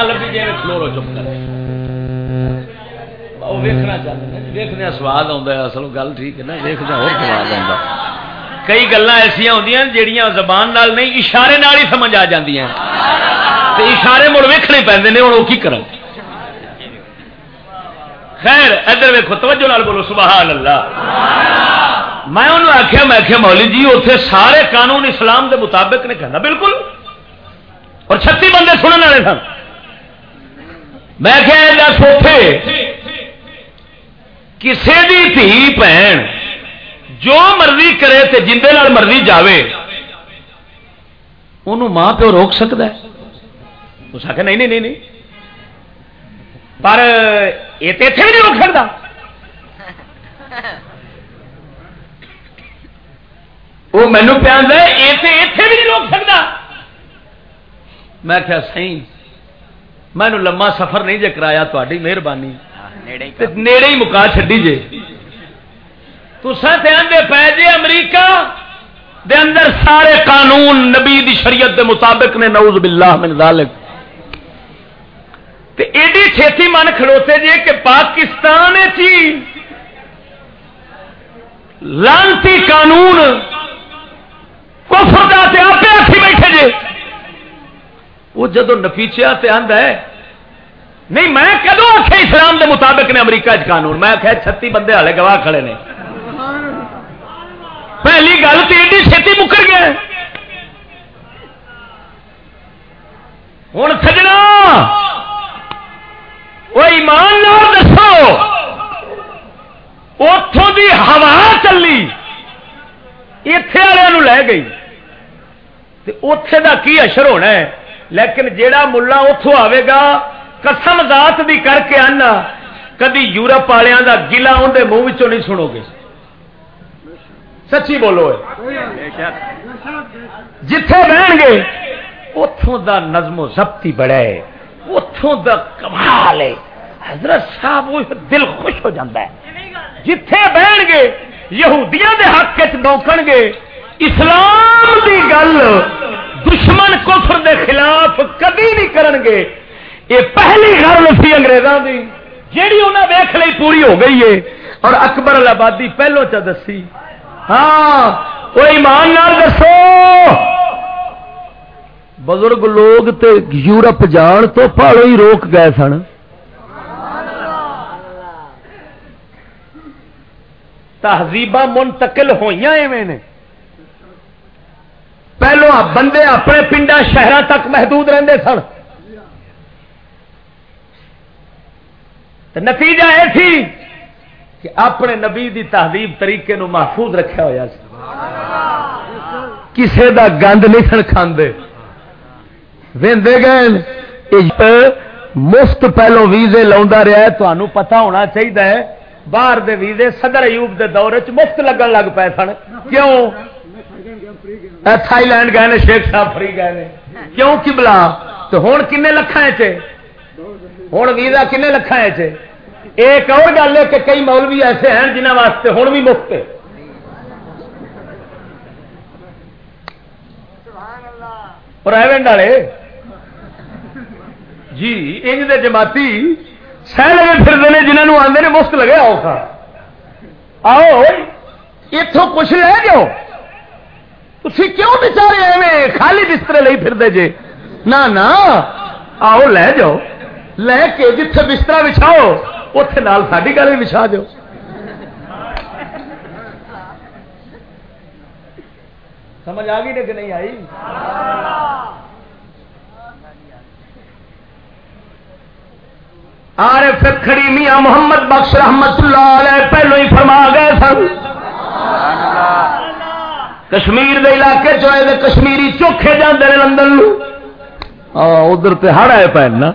جی سواد اصل گل ٹھیک ہے نا اور سواد آتا کئی ایسا ہوں جہیا زبان نال نہیں، اشارے نال ہی سمجھ آ جی اشارے مڑ ویکنے پہ ہوں وہ کی خیر، ادھر ویکو توجہ نال بولو سبحان اللہ میں انہوں آخیا میں آخیا مولی جی اتنے سارے قانون اسلام دے مطابق نے کہنا، بالکل۔ اور چھتی بندے سننے والے سن۔ میں کیا سوفے کسی بھی دھی بھن جو مرضی کرے تے جندے نال مرضی جاوے انہوں ماں پیو روک سکتا ہے؟ اس آخر نہیں نہیں نہیں پر یہ تو اتنے بھی نہیں روک سکتا۔ وہ مینو پہ یہ تو اتنے بھی نہیں روک سکتا۔ میں کیا سی میں لما سفر نہیں جے کرایا تاری مہربانی۔ نیڑے ہی مکا چڈی جے۔ تو آدھے پی جے امریکہ دے اندر سارے قانون نبی دی شریعت دے مطابق نے نعوذ باللہ من ذالک۔ تے ایڈی چھتی من کھڑوتے جے کہ پاکستان چی لانتی قانون کفر دا تے آپ بیٹھے جے۔ وہ جدو نفیچیا تے آندا ہے نہیں، میں کدو آخ اسلام دے مطابق نے امریکہ چ قانون؟ میں آخیا چھتی بندے والے گواہ کھڑے نے۔ پہلی گل تو ایڈی چھتی مکر گیا۔ ہوں سجنا۔ وہ ایمان دسو۔ اتوں کی ہوا چلی۔ اتے والے لے گئی۔ اتے کا کی اشر ہونا ہے؟ لیکن جیڑا ملا اتوں آئے گا قسم ذات بھی کر کے آنا، کدی یورپ والوں کا گلا اندر منہ نہیں سنو گے۔ سچی بولو جتھے بہن گے اتوں دا نظم و ضبطی بڑا ہے اتوں دا کمال ہے حضرت صاحب وہ دل خوش ہو جاتا ہے جتھے بہن گے، یہودیاں دے حق چوکن گے۔ اسلام دی گل دشمن کفر دے خلاف کبھی نہیں کرن گے۔ یہ پہلی گل سی انگریزوں کی جیڑی انہیں ویخ لی پوری ہو گئی ہے۔ اور اکبر آبادی پہلو چ دسی۔ ہاں وہ ایمان نال دسو۔ بزرگ لوگ تے یورپ جان تو پہلو ہی روک گئے سن۔ تہذیب منتقل ہوئی ایویں نے۔ پہلو بندے اپنے پنڈا شہر تک محدود رہتے سن۔ نتیجہ یہ تھی کہ اپنے نبی دی تہذیب طریقے نو محفوظ رکھا ہوا کسے دا گند نہیں سن کھانے وے گئے مفت پہلو ویزے لا رہا ہے تمہوں پتا ہونا چاہیے باہر دے ویزے صدر ایوب دے دور چ مفت لگن لگ پے سن۔ کیوں؟ تھائی لینڈ گئے شیخ صاحب فری گئے کیوں؟ کی بلا؟ تو ہوں کن لکھان ہوں ویزا کن لکھان ایک اور گل ہے کہ کئی مولوی ایسے ہیں جنہوں واسطے ہوں بھی مفت پرائیویٹ والے۔ جی انج دے جماعتی سہ لگے پھرتے ہیں جنہوں آتے ہیں مفت لگے آؤ آؤ اتوں کچھ لے جاؤ۔ تھی کیوں بچارے ایویں خالی بستر لے پھر جے؟ نہ آؤ لے جاؤ۔ لے کے جتھے بستر بچھاؤ۔ اتے نال ساری گل بھی بچھا دو سمجھ آ گئی کہ نہیں آئی آر کھڑی میاں محمد بخش رحمت اللہ علیہ پہلو ہی فرما گئے سن کشمیر دے علاقے چوئے کشمیری چوکھے جانے لندن ادھر پہ ہڑ آئے پہ نا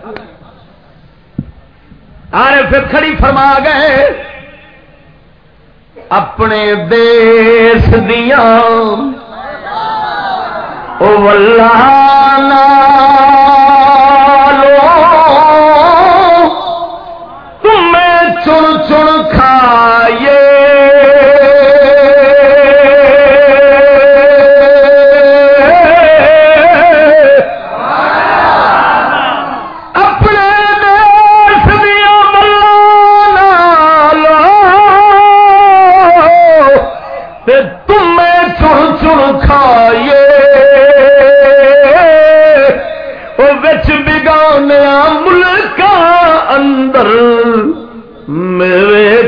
آر پھر کھڑی فرما گئے اپنے دیس دیا او اللہ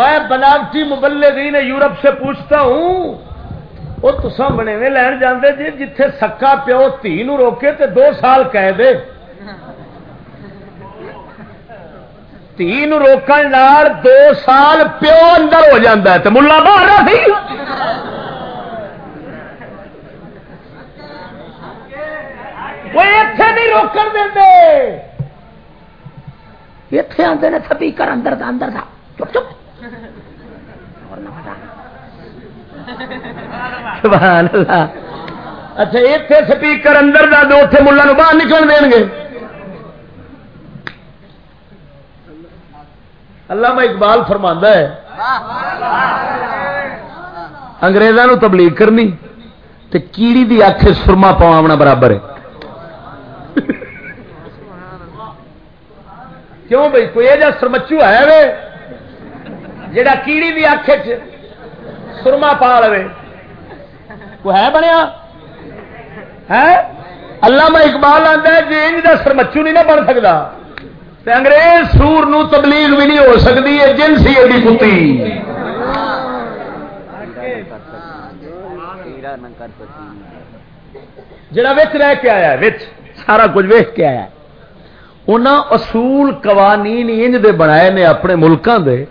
میں بناوٹی مبلغین یورپ سے پوچھتا ہوں، وہ تسان بنے میں لین جاندے جی جتھے سکا پیو تھی روکے تے دو سال کہہ دے۔ تھی روکن دو سال پیو اندر ہو جاتا ہے تو ملا باہر سی۔ کوئی اتے نہیں روکن دے اتے آتے نے سبھی کر اندر تھا اندر تھا چپ چپ۔ سبحان اللہ۔ اچھا اتنے سپیکر اندر دا دو اتنے ملا باہر نکل دیں گے۔ اللہ میں اقبال فرما ہے انگریزوں تبلیغ کرنی تے کیڑی دی اکھ سرما پواونا برابر ہے۔ کیوں بھائی کوئی یہ سرمچو ہے وے جڑا کیڑی دی اکھ سرما پا لے وہ ہے بنیا؟ ہے؟ اللہ میں اقبال آتا ہے جی انج کا سرمچو نہیں نہ بن سکتا انگریز سور نو تبلیغ بھی نہیں ہو سکتی ہے جنسی ایڈی کتی۔ جڑا وچ رہ کے آیا وچ۔ سارا کچھ ویخ کے آیا انہاں اصول قوانین انج دے بنائے نے اپنے ملکوں دے۔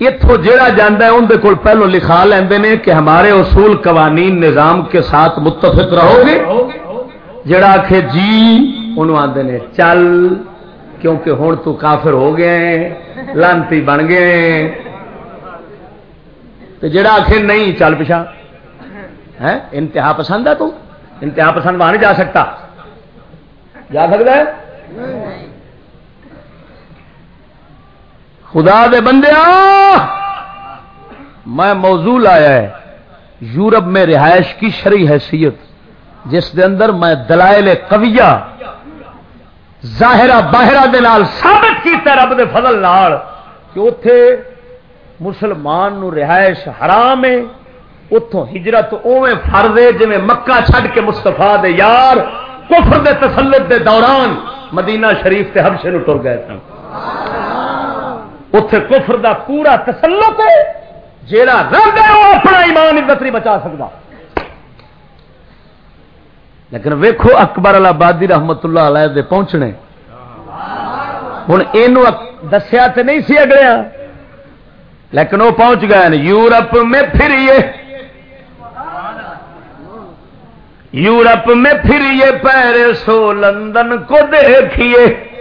اتوں جہا جانا ہے اندر کول پہلو لکھا لیندے نے کہ ہمارے اصول قوانین نظام کے ساتھ متفق رہو گے جڑا آخ جی انہوں آدھے نے چل، کیونکہ ہوں تو کافر ہو گئے لانتی بن گئے تو جڑا آخ نہیں، چل پچھا۔ ہے انتہا پسند ہے تو۔ انتہا پسند وہاں نہیں جا سکتا۔ جا سکتا ہے؟ خدا دے بندے میں موضوع آیا ہے یورپ میں رہائش کی شرعی حیثیت، جس دے اندر میں دلائل قویہ، ظاہرہ باہرہ دے نال ثابت کیتا رب دے فضل نال کہ اتے مسلمان نو رہائش حرام ہے اتوں ہجرت اوے فرد ہے جی مکہ چھڈ کے مستفا دے یار، کفر دے تسلط دے دوران مدینہ شریف تے حبشے نو ٹر گئے سن۔ اتے کفر دا پورا تسلط ہے، جیڑا رب ہے وہ اپنا ایمان عزت نہیں بچا سکتا۔ لیکن ویکھو اکبر آبادی رحمت اللہ علیہ دے پہنچنے۔ ہوں یہ دسیا تو نہیں سی اگلے۔ لیکن وہ پہنچ گئے یورپ میں پھریے۔ یورپ میں پھریے پیرس ہو لندن کو دیکھیے۔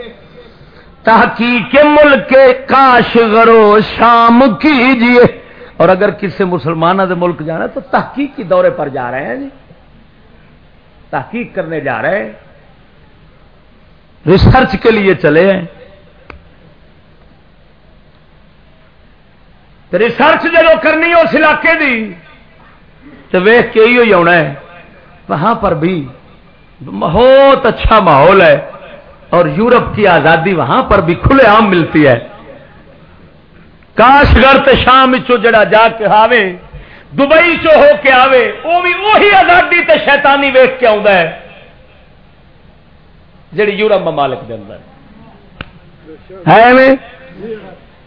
تحقیق ملک کاش غرو شام کیجیے اور اگر کسی مسلمانوں دے ملک جانا تو تحقیق کی دورے پر جا رہے ہیں جی۔ تحقیق کرنے جا رہے ہیں۔ ریسرچ کے لیے چلے ہیں۔ ریسرچ جب کرنی اس علاقے دی، تو ویخ کے ہی آنا ہے۔ وہاں پر بھی بہت اچھا ماحول ہے۔ اور یورپ کی آزادی وہاں پر بھی کھلے عام ملتی ہے۔ کاش گھر شام چو جڑا جا کے آوے، دبئی چو ہو کے آوے وہ بھی وہی آزادی تے شیطانی ویخ کے آتا ہے، جڑی یورپ ممالک کے اندر۔ ہے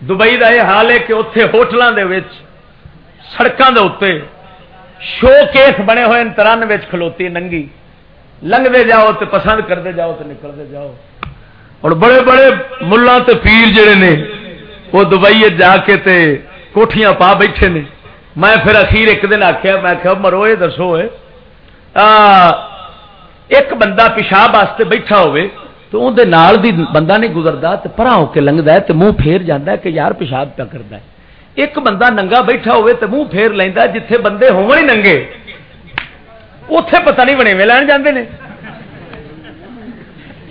دبئی کا یہ حال ہے کہ اتے ہوٹلوں کے سڑکوں کے اتنے شو کیس بنے ہوئے ترن کھلوتی ننگی۔ لنگتے جاؤ تو پسند کرتے جاؤ تو نکلتے جاؤ۔ اور بڑے بڑے ملا پیر جڑے نے، وہ دبئی جا کے تے کوٹیاں پا بیٹھے نے۔ میں پھر اخیر ایک دن آخیا میں آخیا مرو یہ دسو ایک بندہ پیشاب واسطے بیٹھا ہوئے، تو اندر نال دی بندہ نہیں گزرتا تو پرا ہو کے لنگتا ہے تو منہ پھیر جانا ہے کہ یار پیشاب پیا کرتا ہے۔ ایک بندہ ننگا بیٹھا ہوئے تو منہ پھیر لینا جتھے بندے ہو ننگے۔ اتے پتہ نہیں بنے میں لین جاندے نے۔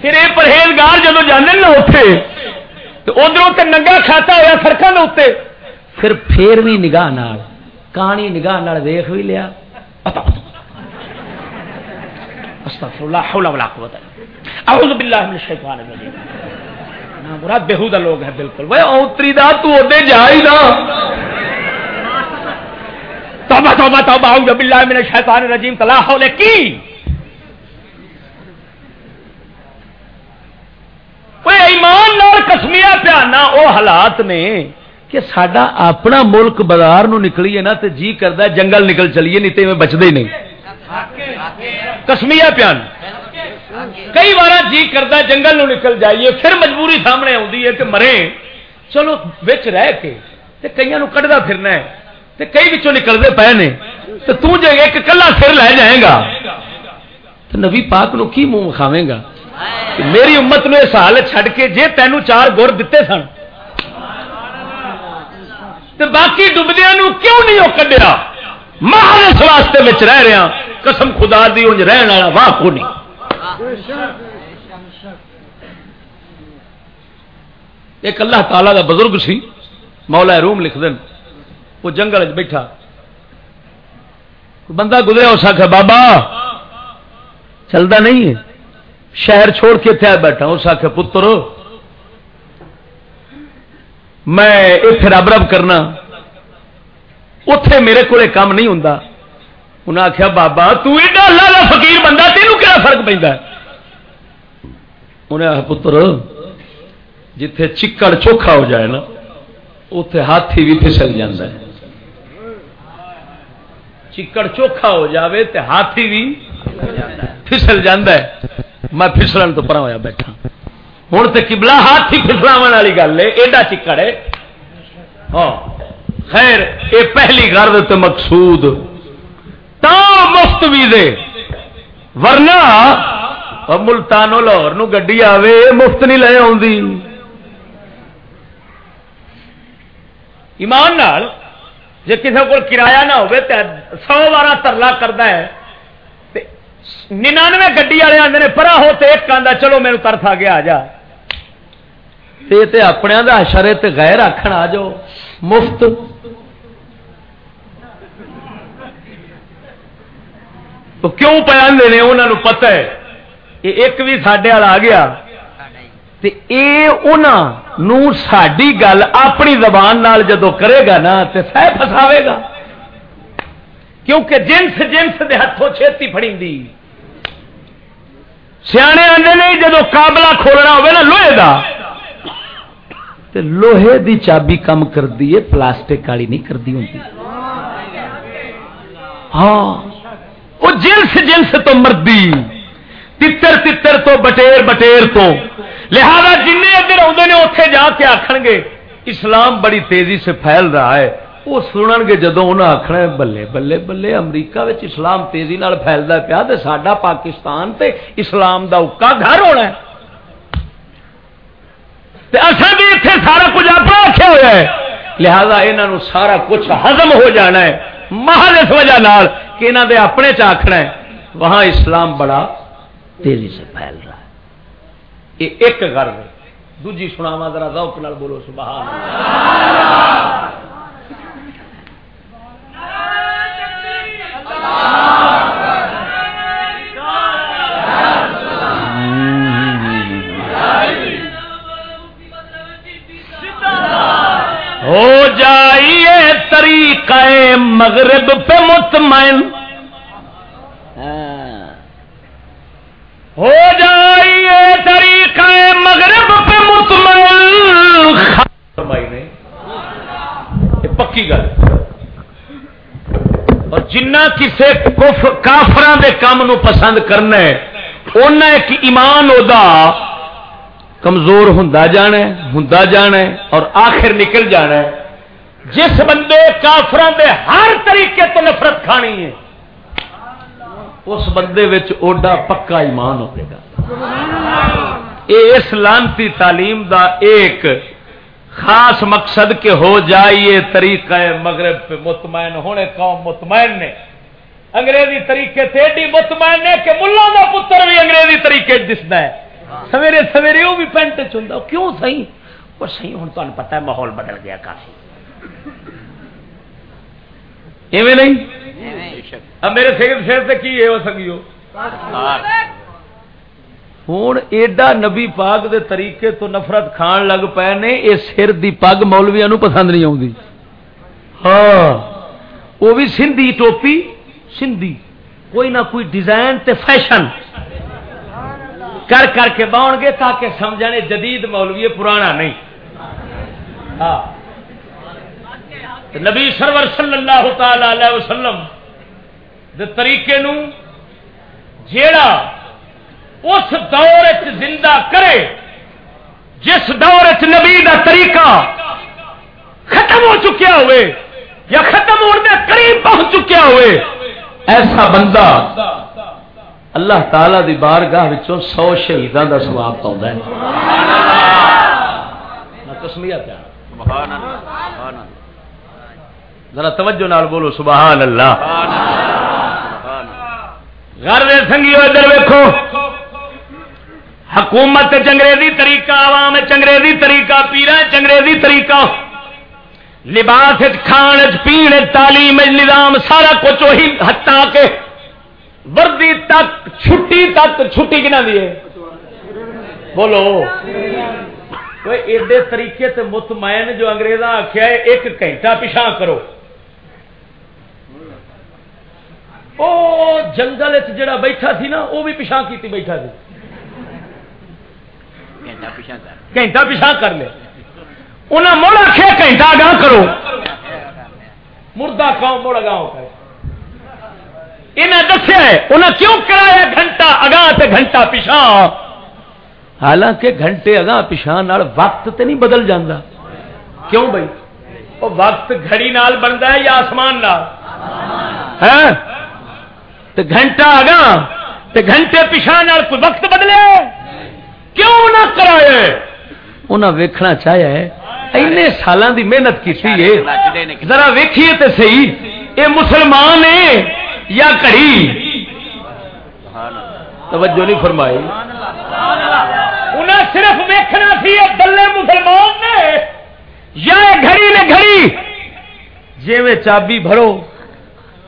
پھر یہ پرہیزگار جب جانے نا اتے تو ادھر تو ننگا کھاتا ہوا سڑکوں کے اتنے پھر پھر بھی نگاہ نال، کہانی نگاہ ویخ بھی لیا۔ اعوذ باللہ من الشیطان الرجیم۔ مراد بےحودہ لوگ ہیں بالکل۔ وہ اوتری دا، تو اودے جا ہی توبہ توبہ توبہ، اعوذ باللہ من الشیطان الرجیم صلاح حول کی۔ کوئی ایمان نال قسمیہ پیانا، او حالات نے کہ ساڈا اپنا ملک بازار نو نکلیے نا تے جی کردا جنگل نکل چلیے، نہیں تے میں بچدے نہیں۔ قسمیہ پیان کئی بار جی کردا جنگل نو نکل جائیے، پھر مجبوری سامنے آتی ہے کہ مرے۔ چلو بچ رہ کے تے کئیاں نو کڈدا پھرنا ہے۔ تے کئی بچوں نکلتے پے نے تو تجھے ایک کلا سر لے جائے گا۔ تو نبی پاک نو کی منہ کھاوے گا؟ میری امت نو اس حال چھڈ کے جے تینوں چار گڑ دیتے سن۔ تو باقی ڈبدیا کیوں نہیں وہ کڈیا؟ مہار اس واسطے میں رہ رہا ہاں، قسم خدا دی انج رہن والا واہ کو نہیں۔ ایک اللہ تعالی دا بزرگ سی، مولا روم لکھ دین۔ وہ جنگل بیٹھا۔ بندہ گزرا اس آخر بابا چلتا نہیں ہے۔ شہر چھوڑ کے اتنے بیٹھا۔ اس آخر پتر، میں اتنے رب رب کرنا۔ اتے میرے کو کام نہیں ہوں انہیں آخیا بابا تیڈا اللہ فقیر بندہ، تینوں کیا فرق پہ انہیں آخر پتر، جتھے چکڑ چوکھا ہو جائے نا اتے ہاتھی بھی پھسل جاتا ہے۔ چکڑ چوکھا ہو جاوے تے ہاتھی بھی پھسل جاندہ ہے۔ میں پھسلن تو پرا ہوا بیٹھا۔ ہوں تو کبلا ہاتھی پھسلاو والی گل ہے، ایڈا چکڑ ہے۔ ہاں۔ خیر یہ پہلی گرد تے مقصود۔ تا مفت ویزے ورنہ ملتانو لاہور گڈی آوے مفت نہیں لے آؤں ایمان نال جی کسی کو کرایہ نہ ہو سو بارہ ترلا کرتا ہے ننانوے گڈی والے آتے پرا ہو تو ایک آدھا چلو میرے ترف آ گیا آ جا اپنے شرے غیر آخر آ جاؤ مفت۔ تو کیوں پہ آدھے انہوں پتہ ہے۔ ایک بھی سڈے والا آ گیا۔ ساری گل اپنی زبان نال جدو کرے گا نا تو سہ فساوے گا کیونکہ جنس جنس دے ہاتھوں چھتی فڑی سیانے آدھے نہیں جدو کابلا کھولنا ہوگا نا لوہے کا لوہے دی چابی کم کرتی ہے پلاسٹک والی نہیں کرتی ہوں ہاں وہ جنس جنس تو مردی تتر تتر تو بٹیر بٹیر تو لہذا جن ادھر آتے ہیں اتے جا کے آخر گے، اسلام بڑی تیزی سے پھیل رہا ہے۔ وہ سنن گے جدو انہیں آخنا بلے بلے بلے، امریکہ اسلام تیزی نال پھیلتا پیا تو سڈا پاکستان تے اسلام دا اکا گھر ہونا ہے۔ اصل بھی اتنے سارا کچھ اپنا رکھا ہوا ہے۔ لہذا یہاں سارا کچھ ہزم ہو جانا ہے۔ محل اس وجہ نال کہ یہاں دے اپنے چاخنا ہے۔ وہاں اسلام بڑا تیزی سے پھیل رہا ہے۔ یہ ایک گھر ہے۔ دوجی سناوا ذرا ذوق نال بولو، سبحان ہو جائیے طریقہ مغرب پہ مطمئن۔ ہاں۔ ہو جائیے طریقہ مغرب پہ مطمئن پکی گل۔ اور جنہ کسے کافر دے کام نو پسند کرنا ہے اونا ایک ایمان ادا کمزور ہوں جانا ہوں جانا اور آخر نکل جانا ہے۔ جس بندے کافران دے ہر طریقے تو نفرت کھانی ہے، اس بندے اوڈا پکا ایمان ہوئے گا۔ یہ اس لانتی تعلیم دا ایک خاص مقصد کے ہو جائیے طریقہ مغرب پہ مطمئن ہونے قوم مطمئن نے۔ انگریزی طریقے سے ایڈی مطمئن نے کہ ملا کا پتر بھی انگریزی طریقے دستا ہے۔ سویرے سویرے وہ بھی پینٹ چاہتا کیوں سی وہ سی ہوں تمہیں پتا ہے ماحول بدل گیا کافی۔ ایویں نہیں؟ میرے سر سر سے کی ہے وہ سنگیو؟ ہوں ایڈا نبی پاک دے طریقے تو نفرت کھان لگ پے نے یہ سر دی پگ مولویا پسند نہیں آتی ہاں وہ بھی سندھی ٹوپی سندھی کوئی نہ کوئی ڈیزائن تے فیشن کر کر کے باؤ گے تاکہ سمجھنے جدید مولوی پرانا نہیں ہاں نبی سرور صلی اللہ تعالی علیہ وسلم دے طریقے نو جیڑا اس دور زندہ کرے جس دور نبی دا طریقہ ختم ہو چکیا ہوئے یا ختم ہونے قریب پہنچ چکیا ہوئے ایسا بندہ اللہ تعالی دی بارگاہ وچوں سو شہیدان تسمیت ہے۔ سبحان اللہ ذرا توجہ نال بولو سبحان اللہ۔ گھر سنگیو ادھر ویکھو۔ حکومت چنگریزی طریقہ، عوام چنگریزی طریقہ پیرا چنگریزی طریقہ۔ لباس کھان پین تعلیم نظام، سارا کچھ وہی ہٹا کے وردی تک، چھٹی تک، چھٹی کنا دی بولو۔ ایڈے طریقے سے مطمئن جو انگریزا آخیا ہے، ایک گھنٹہ پیچھا کرو۔ او جنگل جڑا بیٹھا سی نا وہ بھی پیچھا کی بیٹھا سی۔ گھنٹہ پیچھا کر لے انہیں مڑ آخیا گھنٹہ اگاں کرو۔ مردہ کاؤں مڑ اگاؤ کر انہیں دسیا انہیں کیوں کرایا گھنٹہ اگاں تے گھنٹہ پیچھا حالانکہ گھنٹے اگاں پیچھا وقت تے نہیں بدل جاندہ کیوں بھائی؟ وہ وقت گھڑی نال بنتا ہے یا آسمان نال؟ ہاں؟ گھنٹہ اگاں گھنٹے پیچھا کوئی وقت بدلے۔ انہیں ویکھنا چاہیا ہے۔ اینے سالوں دی محنت کی ذرا ویکھیے تے صحیح۔ اے مسلمان ہے یا کڑی؟ توجہ نہیں فرمائی۔ انہیں صرف ویکھنا سی دلے مسلمان نے۔ یا گھڑی نے گھڑی؟ جی میں چابی بھرو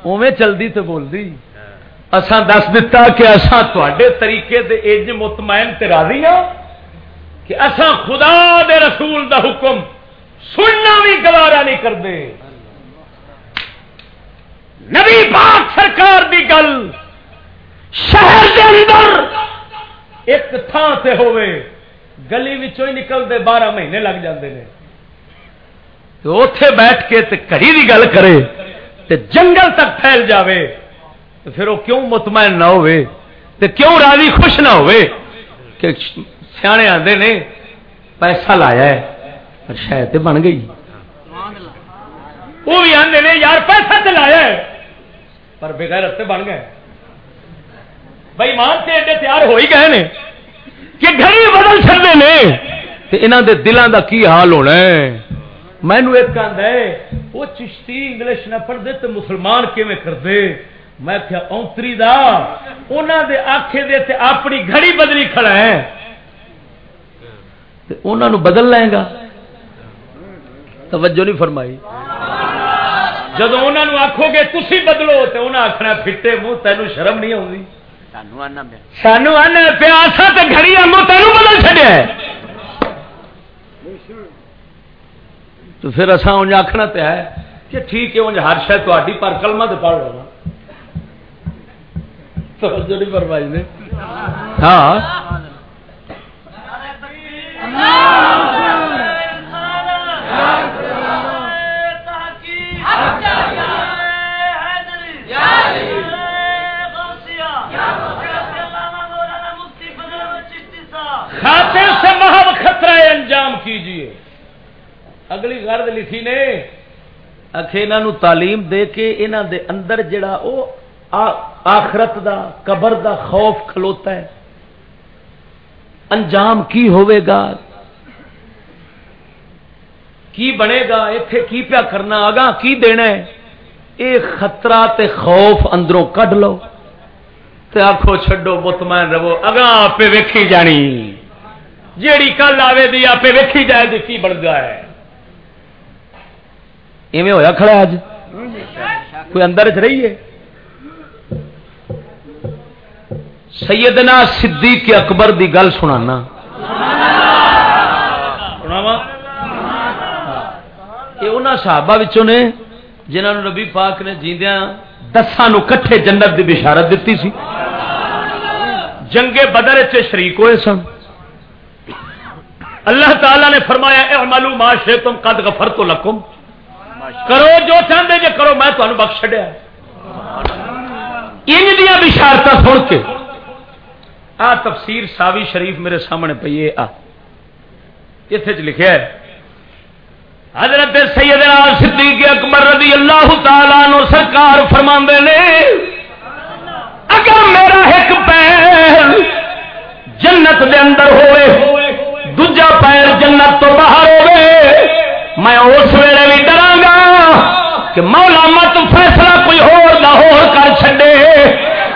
اوے چلتی تو بول دی اساں دس دتا کہ اساں تے طریقے دے اج مطمئن تے راضی ہاں۔ کہ اساں خدا دے رسول دا حکم سننا بھی گوارا نہیں کرتے۔ نبی پاک سرکار دی گل شہر دے اندر ایک تھان سے ہوئے گلی ہی نکلتے بارہ مہینے لگ جاندے نے۔ تو اتے بیٹھ کے تے کڑی دی گل کرے، تے جنگل تک پھیل جاوے۔ تو پھر وہ کیوں مطمئن نہ ہوئے تے کیوں راضی خوش نہ ہوئے کہ سیانے آتے نے، پیسہ لایا ہے، پر شاید بن گئی۔ وہ بھی آتے نے، یار پیسہ تو لایا ہے، پر بغیر رستے بن گئے۔ بھائی مان سے ایڈے تیار ہو ہی گئے نے کہ گھر ہی بدل چلے نے۔ انہوں دے دلان دا کی حال ہونا ہے؟ مینو ایک کہہ ہے وہ چشتی انگلش نہ پڑھتے تو مسلمان کیون کرتے میں کیا اونتری دا انہوں دے آخے دے تے اپنی گھڑی بدلی کھڑا ہے۔ انہوں نے بدل لیں گا؟ توجہ نہیں فرمائی۔ جب انہوں آخو گے تھی بدلو تو انہیں آخنا پھٹے منہ تینوں شرم نہیں آؤں سانو آنا پیاسا تو گھڑی آگو تینوں بدل چڑیا تو پھر اصا انج آخنا تو ہے کہ ٹھیک ہے انج ہر شاید تاری پر کلمہ تو پڑھ لینا۔ توجہ نہیں فرمائی نے۔ ہاں۔ خاطر سے محب خطرہ انجام اگلی غرض لکھی نے انہوں تعلیم دے کے انہوں دے اندر جڑا او آخرت دا، قبر دا خوف کھلوتا ہے۔ انجام کی ہوئے گا؟ کی بنے گا؟ اتے کی پیا کرنا؟ آگاہ کی دینا ہے؟ اے خطرہ تے خوف اندروں کڈ لو تے آخو چھڈو مطمئن رہو۔ اگاں آپ ویکھی جانی۔ جیڑی کل آوے دی آپ ویکھی جائے دی کی بن گیا ہے؟ ایویں ہویا کھڑا اج کوئی اندر چ رہی ہے؟ سیدنا صدیق اکبر دی گل سنانا۔ یہ انہوں صحابہ نے جنہوں نے نبی پاک نے جیندیا دسان کٹھے جنت دی بشارت دیتی سی۔ جنگے بدر چ شریک ہوئے سن۔ اللہ تعالیٰ نے فرمایا اعملوا ما شئتم قد غفرت لكم کرو جو چاہتے جے کرو، میں تمہیں بخش چڈیا ان دیا بشارت سن کے آ تفسیر ساوی شریف میرے سامنے پی ہے۔ آ۔ اتنے چ لکھا ہے حضرت سیدنا صدیق اکبر رضی اللہ تعالی نو سرکار فرما نے، اگر میرا ایک پیر جنت دے اندر ہوئے، دوجا پیر جنت تو باہر ہوئے، میں اس ویلے بھی ڈرا گا کہ مولا مت فیصلہ کوئی ہو کر چڈے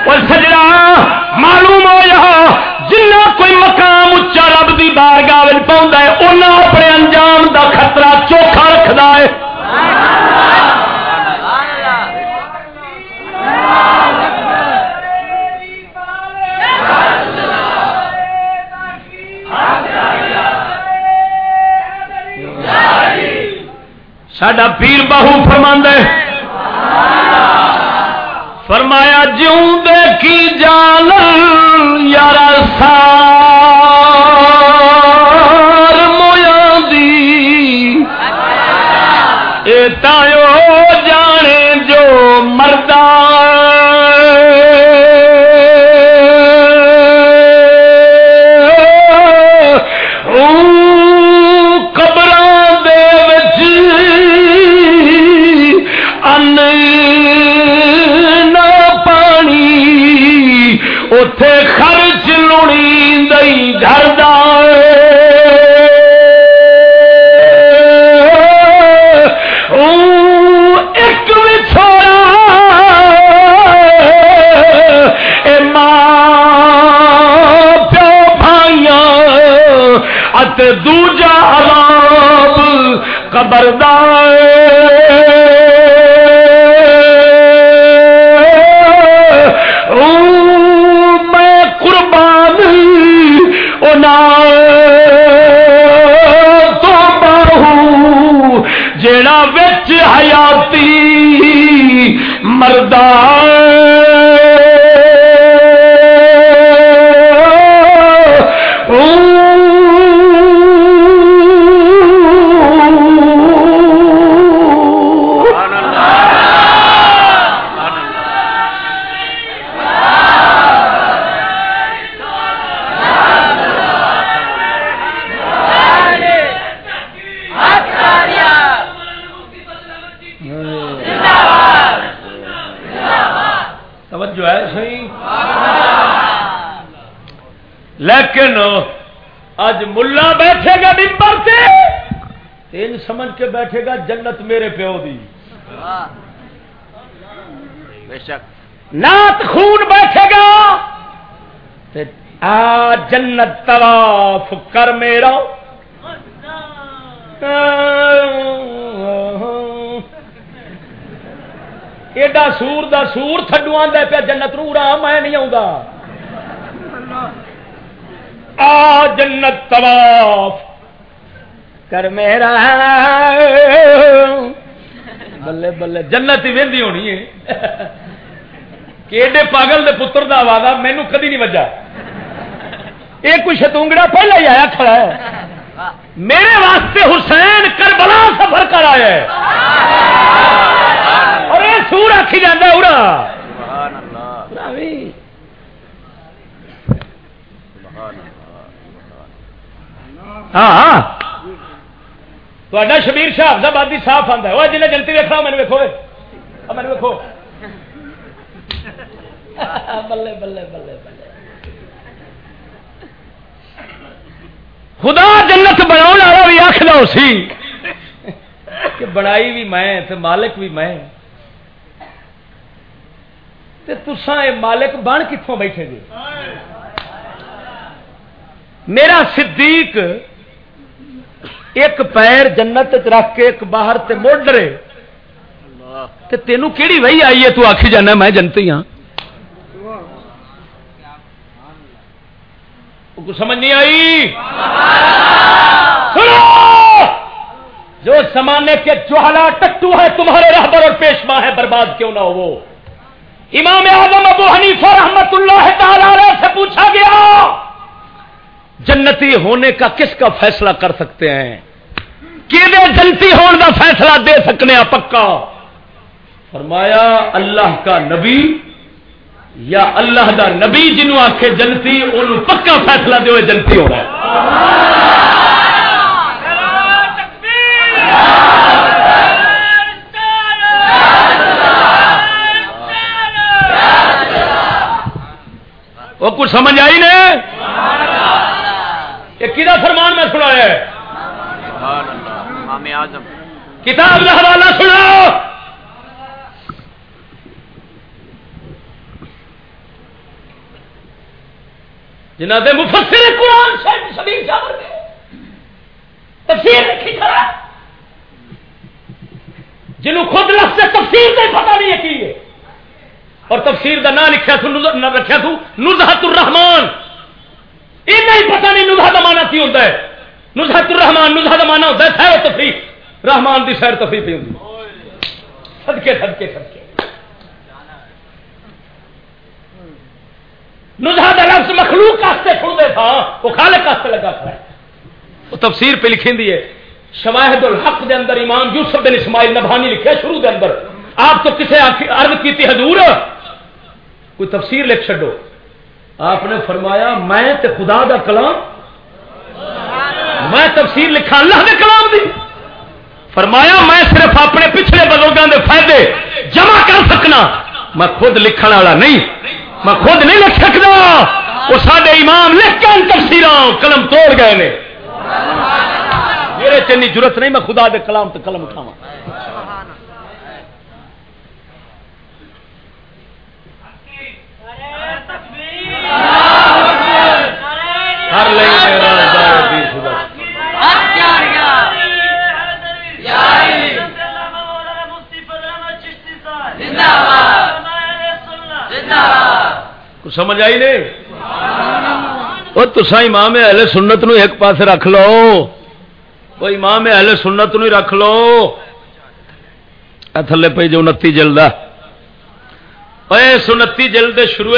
اور سجنا، معلوم ساڈا پیر باہو فرما فرمایا جوں دے کی جال یار سار مویا دی۔ اے تایو دوجا عذاب قبردار۔ تو باہو جڑا بچ حیاتی مردار بیٹھے گا جنت میرے پیو دی۔ نات خون بیٹھے گا۔ آ جنت طواف کر میرا۔ ایڈا سور دا سور تھڈو آدھا پیا جنت رو میں نہیں آؤں آ جنت طواف کر میرا بلے بلے جنت ہی وی ہونی ہے کہ ایڈے پاگل دے پتر دا وعدہ مینو کدی نہیں وجہ یہ کوئی شتونگڑا پہلے ہی آیا کھڑا ہے میرے واسطے حسین کربلا سفر کر آیا ہے اور یہ سور آخی جانا اڑا ہاں ہاں شبیر شاہ حفظ آبادی صاف آتا ہے وہ جنہیں جنتی ویکا میں ویکو میں ویکو بلے بلے بلے بلے خدا جنت بنا والا بھی آخر سی کہ بنائی بھی میں تے مالک بھی میں تے تسا یہ مالک بن کتوں بیٹھے گے میرا صدیق ایک پیر جنت رکھ کے ایک باہر تے موڑ رہے۔ تے تینوں کیڑی وہی آئی ہے؟ تو آخی جانا میں جنتی ہاں۔ سمجھ نہیں آئی؟ سنو! جو سمانے کے جوہلا ٹٹو ہے تمہارے رہبر اور پیشوا ہے برباد کیوں نہ ہو وہ امام اعظم ابو حنیفہ رحمت اللہ تعالی سے پوچھا گیا جنتی ہونے کا کس کا فیصلہ کر سکتے ہیں؟ کہ جنتی ہونے کا فیصلہ دے سکنے پکا؟ فرمایا، اللہ کا نبی یا اللہ دا نبی جنوں آخ جنتی ان پکا فیصلہ دے جنتی ہو رہا ہے وہ کچھ سمجھ آئی نے؟ یہ فرمان میں سنا ہے؟ کتاب کا حوالہ سنا جنہ دے مفسر قرآن تفسیر لکھی کرا جنہوں خود لفظ تفسیر کا پتہ نہیں ہے کی اور تفسیر کا نام لکھا نہ رکھا تھو نزہت الرحمان یہ نہیں پتا نہیں نزہ کا کی ہوتا ہے۔ نزہت الرحمان نزہ کا ہوتا ہے، سیر تفریح۔ رحمان کی سیر تفریح پہ ہوتی سدکے سدکے سدکے نزہ کا لفظ مخلوق کاستے چھوڑ دے تھا، وہ خالق کاستے لگا کھڑا ہے۔ وہ تفسیر پہ لکھی دی ہے، شواہد الحق دے اندر امام یوسف بن اسماعیل نبھانی لکھے شروع دے اندر۔ آپ تو کسے عرض کی تھی حضور، کوئی تفسیر لکھ چڈو آپ نے فرمایا، میں تے خدا دا کلام میں تفسیر لکھا اللہ دے کلام دی۔ فرمایا، میں صرف اپنے پچھلے بزرگوں دے فائدے جمع کر سکنا۔ میں خود لکھن والا نہیں۔ میں خود نہیں لکھ سکتا۔ وہ سارے امام لکھ کے تفسیر قلم توڑ گئے نے۔ میرے چنی ضرورت نہیں، میں خدا دے کلام تے قلم اٹھاوا ہر سمجھ آئی نہیں؟ وہ تسا امام اہل سنت نو ایک پاس رکھ لو۔ وہ امام اہل سنت نو رکھ لو۔ تھلے پہ جو انتی جلد سنتی جلد شروع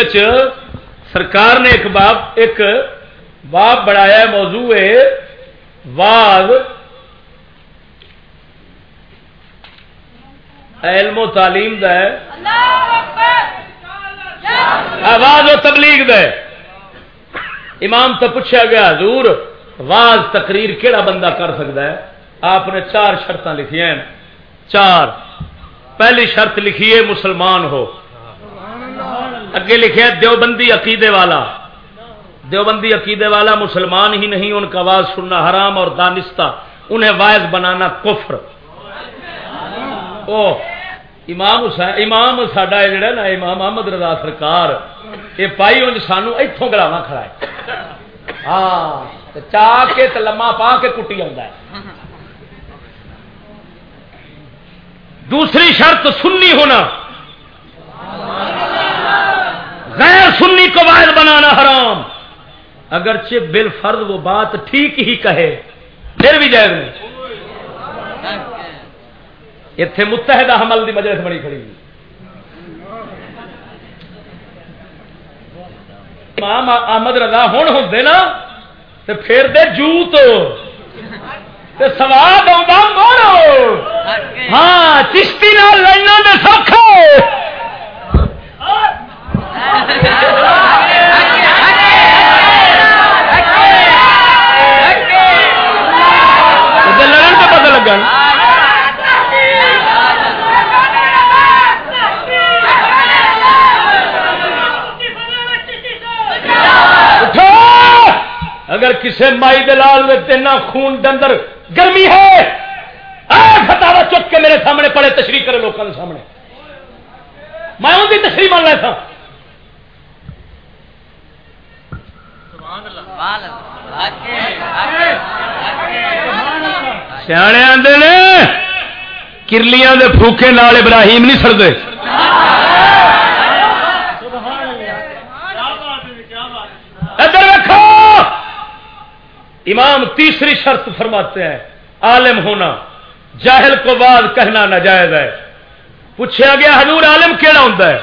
سرکار نے ایک باب ایک باب بڑھایا موضوع ہے واض علم و تعلیم دا ہے۔ آواز و تبلیغ دا ہے۔ امام تو پوچھا گیا، حضور واز تقریر کیڑا بندہ کر سکتا ہے؟ آپ نے چار شرط لکھی ہیں۔ چار۔ پہلی شرط لکھی ہے، مسلمان ہو۔ اگے لکھے دیوبندی عقیدے والا۔ دیوبندی عقیدے والا مسلمان ہی نہیں، ان کا آواز سننا حرام اور دانستہ۔ انہیں وائز بنانا کفر۔ او امام حسین، امام ساڈا جڑا نا، امام محمد رضا سرکار، یہ پائی انج سانو اتوں گلاوا کھڑا ہے۔ ہاں چا کے لما پا کے کٹی آ دوسری شرط سننی ہونا۔ غیر سنی کو واحد بنانا حرام۔ اگرچہ بل فرد وہ بات ٹھیک ہی کہے، پھر بھی جائز نہیں۔ اتنے متحدہ حمل کی مجلس بڑی کھڑی۔ امام احمد رضا ہوں ہوں نا تو پھر دے جو تو سواد ہاں چشتی لڑنا اگر مائی دلال میں تین خون ڈندر گرمی ہے۔ فتوا چک کے میرے سامنے پڑے تشریح کرے لوگوں کے سامنے۔ میں ان کی تشریح مان رہا تھا سیانے آدھے کرلیاں دے پھوکے نال ابراہیم نہیں سڑتے امام تیسری شرط فرماتے ہیں، عالم ہونا۔ جاہل کو بعد کہنا ناجائز ہے۔ پوچھا گیا، حضور عالم کہڑا ہوتا ہے؟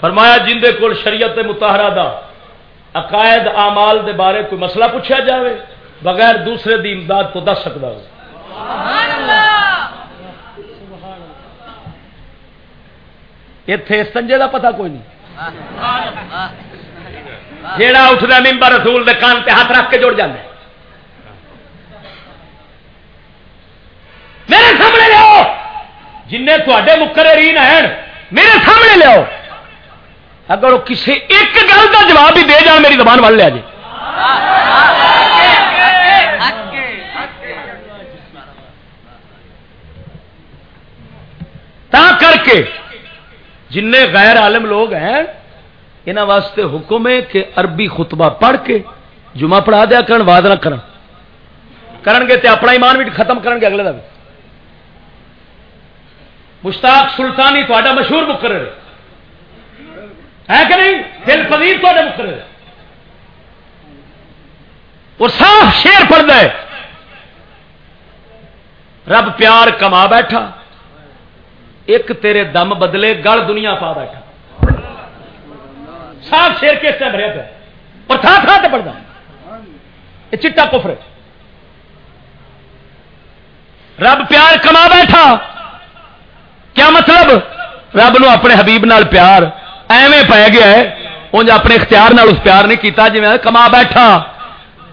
فرمایا جن کو شریعت متحرہ دا، عقائد آمال دے بارے کوئی مسئلہ پوچھا جاوے، بغیر دوسرے دی امداد تو دس سکتا ہو اتے سنجے کا پتا کوئی نہیں۔ جیڑا اٹھتا ممبر رسول دے کان تے ہاتھ رکھ کے جڑ جانا میرے سامنے لو جن تے مقررین ہیں، میرے سامنے لو اگر وہ کسی ایک گل کا جواب ہی دے جان، میری زبان وال لیا جی تا کر کے جن غیر عالم لوگ ہیں یہاں واسطے حکم ہے کہ عربی خطبہ پڑھ کے جمعہ پڑھا دیا کرن واد نہ کرن۔ کرن گے تے اپنا ایمان بھی ختم کرن گے اگلے کا بھی مشتاق سلطانی تا مشہور مقرر ہے۔ کہ نہیں؟ دل پذیر تو مقرر اور صاف شیر پڑھتا ہے۔ رب پیار کما بیٹھا۔ ایک تیرے دم بدلے گل دنیا پا بیٹھا۔ صاف شیر کس طرح بھریا پہ اور تھا تھا تو پڑھتا۔ یہ چٹا کفر رب پیار کما بیٹھا۔ کیا مطلب؟ رب نو اپنے حبیب نال پیار، ایویں پی گیا ہے انج اپنے اختیار نال اس پیار نہیں کیتا جی میں کما بیٹھا۔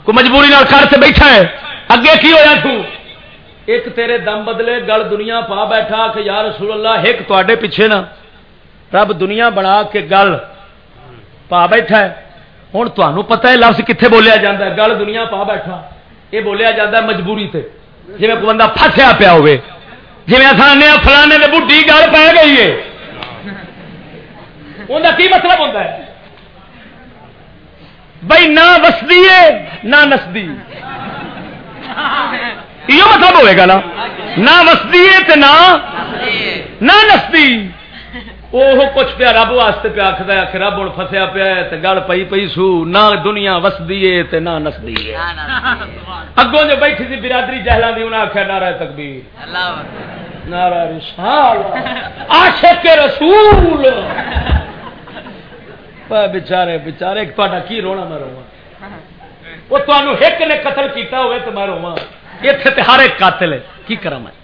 کو مجبوری نال کر سے بیٹھا ہے۔ اگے کی ہویا تو؟ ایک تیرے دم بدلے گل دنیا پا بیٹھا کہ یا رسول اللہ، ایک تے پیچھے نا۔ رب دنیا بنا کے گل پا بیٹھا ہے۔ ہوں تمہیں پتا ہے لفظ کتنے بولیا جا ہے۔ گل دنیا پا بیٹھا۔ یہ بولیا جا ہے مجبوری تے۔ جی کوئی بندہ فسیا پیا ہوئے جی آنے فلانے نے بڈی گل پی گئی ہے انہیں کی مطلب ہوتا ہے؟ بھائی نہ وسدی ہے نہ نسدی۔ یہ مطلب ہوئے گا نا۔ نہ وسدی ہے نہ نسدی۔ وہ کچھ پیا رب واسطے پیا آخر آخر رب ہوں فسیا پیا گل پی پی سو نہ دنیا وسدی ہے نہ نسدی ہے۔ اگوں جو بیٹھی تھی برادری جہلا دی انہیں آخیا نارا تکبیر۔ نارا رسال عاشق رسول۔ بچارے بچارے تا کی رونا میں رواں؟ وہ تمہیں ایک نے قتل کیتا ہوئے تو میں رواں۔ اتنے ہر ایک قاتل ہے۔ کی کرا میں؟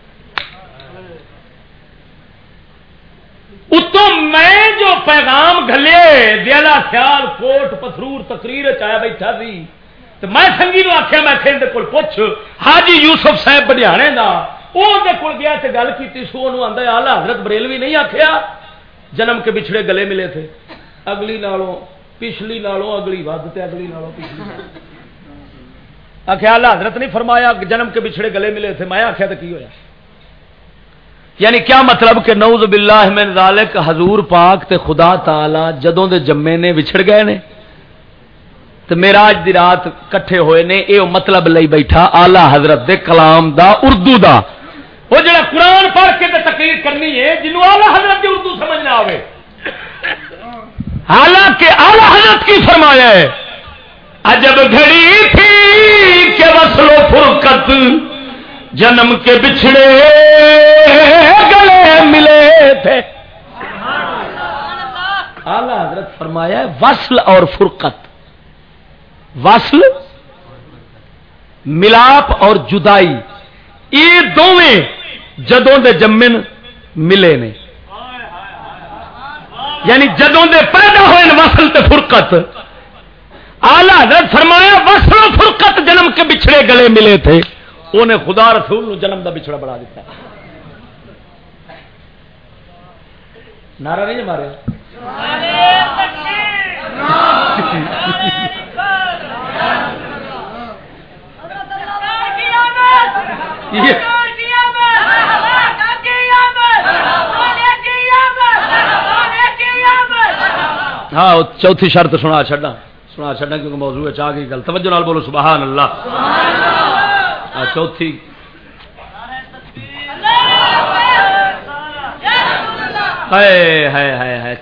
اتوں میں جو پیغام گلے دلا سیال، کوٹ پتھرور تقریر چایا بیٹھا سی تو میں سنگھی نو آخیا میں کھیل کو پوچھ، حاجی یوسف صاحب بڈیانے کا وہ گیا تو گل کی سو آدھا آلہ حضرت بریلوی نہیں آخیا جنم کے بچھڑے گلے ملے تھے۔ اگلی نالوں، پچھلی نالوں، اگلی ود تے اگلی نالوں پچھلی آخیا آلہ حضرت نہیں فرمایا، جنم کے بچھڑے گلے ملے تھے، میں آخیا تو کی ہوا یعنی کیا مطلب کہ نوز باللہ من ذالک حضور پاک تے خدا تعالی جدوں دے جمے نے وچھڑ گئے نے؟ تو میراج دی رات کٹھے ہوئے نے اے مطلب لئی بیٹھا آلہ حضرت دے کلام دا، اردو دا۔ وہ جڑا قرآن پڑھ کے تے تقریر کرنی ہے جنوں آلہ حضرت دی اردو سمجھ نہ آوے۔ حالانکہ آلہ حضرت کی فرمایا ہے، عجب گھڑی تھی کہ وصل و فرقت جنم کے بچھڑے گلے ملے تھے۔ آلہ حضرت فرمایا وصل اور فرقت۔ وصل، ملاپ اور جدائی۔ یہ دونیں جدوں دے جمن ملے نے۔ یعنی جدوں دے پیدا ہوئے وصل تے فرقت۔ آلہ حضرت فرمایا، وصل و فرقت جنم کے بچھڑے گلے ملے تھے۔ انہیں خدا رسول نو جنم دا بچھڑا بڑا دیتا نعرہ نہیں مارے ہاں چوتھی شرط سنا چڈا سنا چڈا کیونکہ موضوع چاہ گئی گل۔ توجہ نال بولو، سبحان اللہ۔ چوتھی۔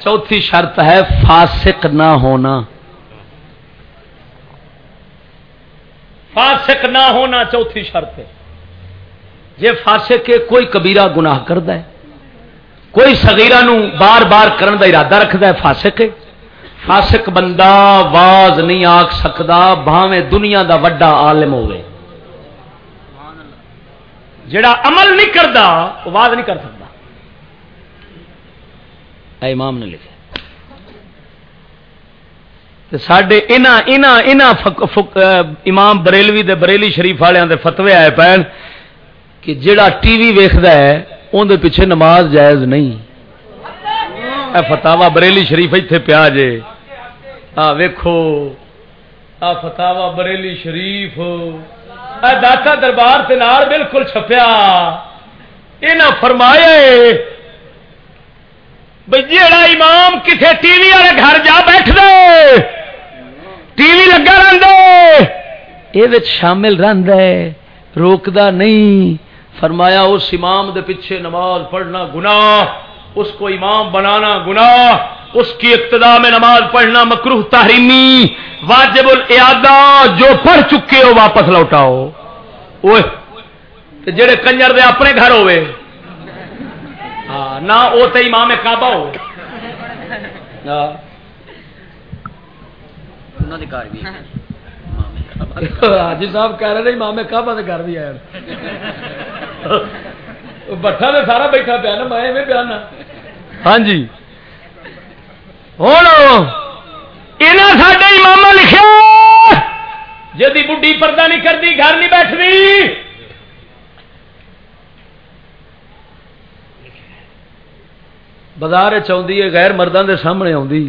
چوتھی شرط ہے فاسق نہ ہونا۔ فاسق نہ ہونا چوتھی شرط ہے۔ جی فاسق کے کوئی کبیرہ گناہ کرد ہے، کوئی سگیرا بار بار کرن دا ارادہ رکھتا ہے فاسق۔ فاسق بندہ واز نہیں آخ سکتا بھاویں دنیا دا وڈا عالم ہوئے جڑا عمل نہیں کرتا وہ واز نہیں کر سکتا۔ اے امام نے لکھا سڈے امام بریلوی دے بریلی شریف والوں دے فتوے آئے پین کہ جڑا ٹی وی ویکد ہے اندر پیچھے نماز جائز نہیں۔ اے فتوا بریلی شریف اتنے پیا جے۔ آ، ویکھو۔ آ فتوا بریلی شریف۔ داتا دربار تنار بالکل چھپیا۔ یہ فرمایا بھائی جا امام کسی ٹی وی والے گھر جا بیٹھ دے ٹی وی لگا رہ شامل روکدا نہیں۔ فرمایا اس امام دے پیچھے نماز پڑھنا گناہ، اس کو امام بنانا گناہ، اس کی ابتدا میں نماز پڑھنا مکروح تحریمی۔ واجب الادہ جو پڑھ چکے ہو واپس لوٹاؤ۔ جڑے کنجر دے اپنے گھر ہوئے۔ ہاں نہ وہ تو امام کعبہ ہو۔ حاجی صاحب کہہ رہے امام کعبہ کے گھر بھی آیا بٹھا تو سارا بیٹھا پیا نا میں پیا نا ہاں جی۔ ہوں سڈے امام لکھا جی بڈی پردہ نہیں کرتی گھر نہیں بیٹھتی بازار چاہتی ہے، غیر مردوں کے سامنے آدھی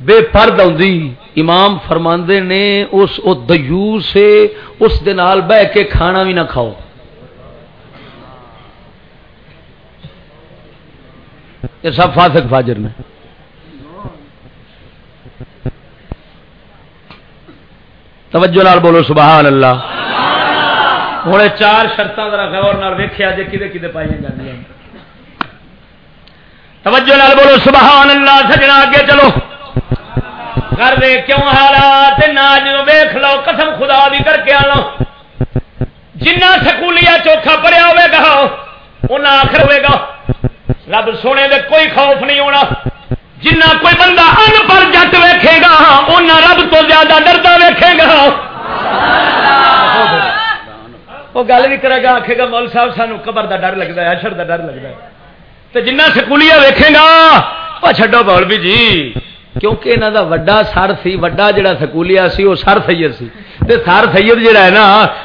بے پرد آدھی امام فرماندے نے اس دیو سے اس دال بہ کے کھانا بھی نہ کھاؤ۔ یہ سب فاسق فاجر نے۔ توجہ لال بولو، سبحان اللہ۔ ہوں، چار شرط غور ویخیا جی کدے کدے پائی جی توجہ لال بولو، سبحان اللہ، سجنا اگے چلو۔ کر دے کیوں حالات ناج ویخ لو، قسم خدا بھی کر کے آ لو جنا سکولیا چوکھا پڑیا ہوے گا ان آخر ہوئے گا۔ رب سونے دے کوئی خوف نہیں ہونا۔ جنا کوئی بندہ ان پر جٹ ویکھے گا ان رب تو زیادہ ڈردا ویکھے گا۔ وہ گل بھی کرے گا آخے گا، مول صاحب سانو قبر دا ڈر لگتا ہے، اشر دا ڈر لگتا ہے۔ تو جنہ سکولیا ویکھے گا، وہ چڈو بول بھی جی کیونکہ یہاں کا وڈا سر سی، وڈا جڑا سکولیا سی، وہ سر سید سی۔ تے سر سید جڑا ہے نا،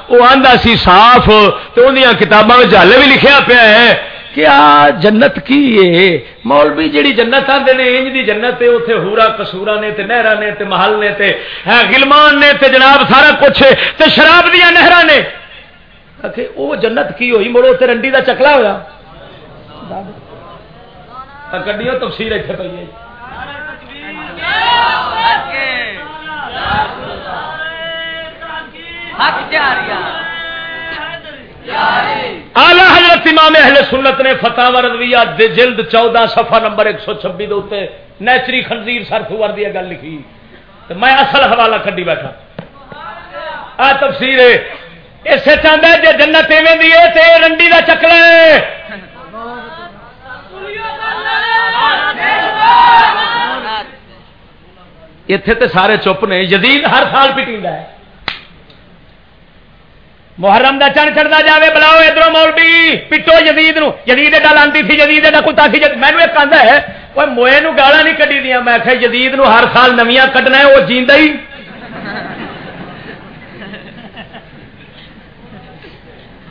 وہ آندا سی صاف تو ان کتابوں میں ہلے بھی لکھیا پیا ہے۔ کہ آ جنت کی ہے مولوی جڑی جنت آتے نے، انج دی جنت ہے اتنے ہورا کسورا نے، تے نہرا نے، تے محل نے، تے گلمان نے، تے جناب سارا کچھ ہے، تے شراب دیا نہرا نے۔ وہ جنت کی ہوئی؟ مڑو تے رنڈی دا چکلا ہوا کڈیو تفصیل اتنے پی حضرت امام اہل سنت نے فتح رضویہ جلد چودہ صفحہ نمبر ایک سو چھبی دے نیچری خنزیر سرف وردی گل لکھی۔ تو میں اصل حوالہ کڈی بیٹھا۔ آ تفسیر اسے چاہتا ہے جی جنت ایویں دی ہے تے رنڈی کا چکلا ہے۔ اتے تے سارے چپ نے۔ یزید ہر سال پیٹی ہے۔ محرم دا چن چڑھتا جائے بلاؤ ادھر مولبی پٹو جدید جدید ایڈا لانتی تھی جدید ایڈا کتا سی میں ایک آدھا ہے وہ موئے نو گالا نہیں کٹی دیا میں آخیا جدید نو ہر سال نمیا کٹنا ہے، وہ جیتا ہی۔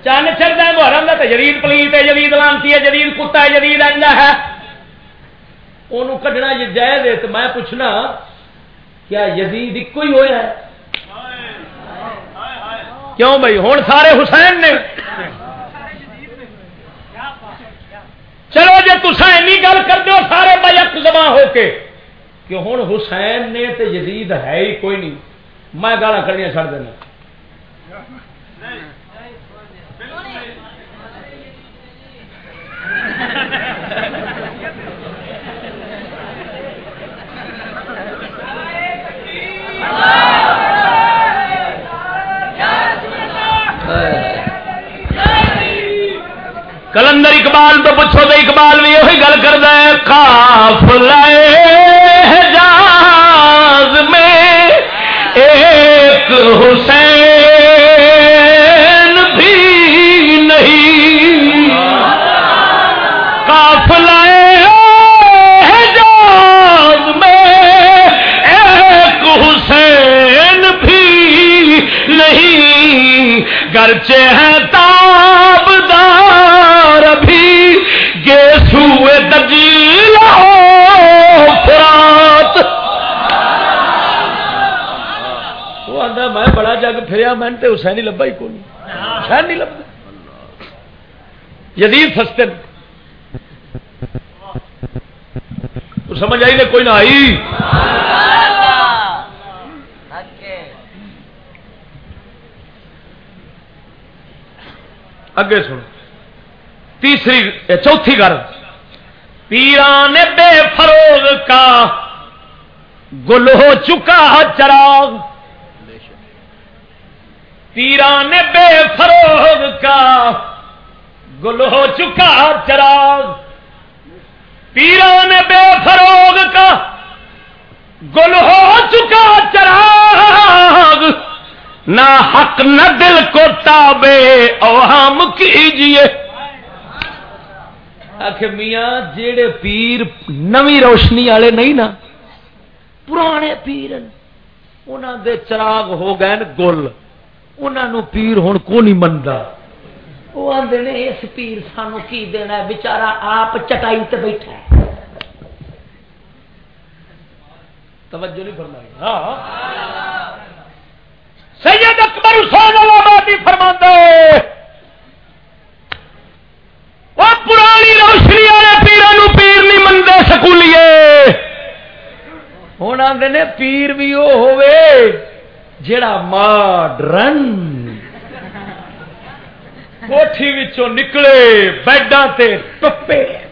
چن چڑھتا ہے، محرم کا جدید پلیت ہے جدید لانتی ہے جدید کتا ہے جدید انڈا ہے۔ وہ کڈنا جائز ہے، تو میں پوچھنا، کیا یزید ایک ہی ہوا ہے؟ کیوں بھائی؟ ہوں سارے حسین نے۔ چلو جی تصا این گل کر دو سارے بھائی اک زبان ہو کے۔ کہ ہوں حسین نے تو یزید ہے ہی کوئی نہیں۔ میں گالا کرنی چڑھ دینا۔ اقبال تو پوچھو تو اقبال بھی وہی گل کر کاف لائے جاز میں ایک حسین بھی نہیں۔ کاف لائے جاز میں ایک حسین بھی نہیں۔ گرچہ ہے تاب جگ پھریا میں تے حسین ہی لبا ہی کون حسین نہیں لبا یزید سستے۔ سمجھ آئی نے کوئی نہ آئی۔ اگے سن تیسری چوتھی گھر پیران بے فروغ کا گل ہو چکا چراغ۔ پیران بے فروغ کا گل ہو چکا چراغ۔ پیران بے فروغ کا گل ہو چکا چراغ۔ نہ حق نہ دل کو تابے اوہام کیجیے آخ میاں، جیڑے پیر نوی روشنی والے نہیں نا، پرانے پیر انہوں دے چراغ ہو گئے گل۔ انہوں پیر ہوں کو نہیں منتا وہ آدھے نے اس پیر سانو کی دینا بچارا آپ چٹائی تے بیٹھا ہے۔ توجہ نہیں فرمائی۔ ہاں۔ سید اکبر حسین آبادی فرما وہ پرانی روشنی والے پیروں پیر نہیں منگے سکولیے۔ ہوں آدھے پیر بھی وہ ہوے جڑا ماڈرن کوٹھی نکلے بیڈا تے ٹپے۔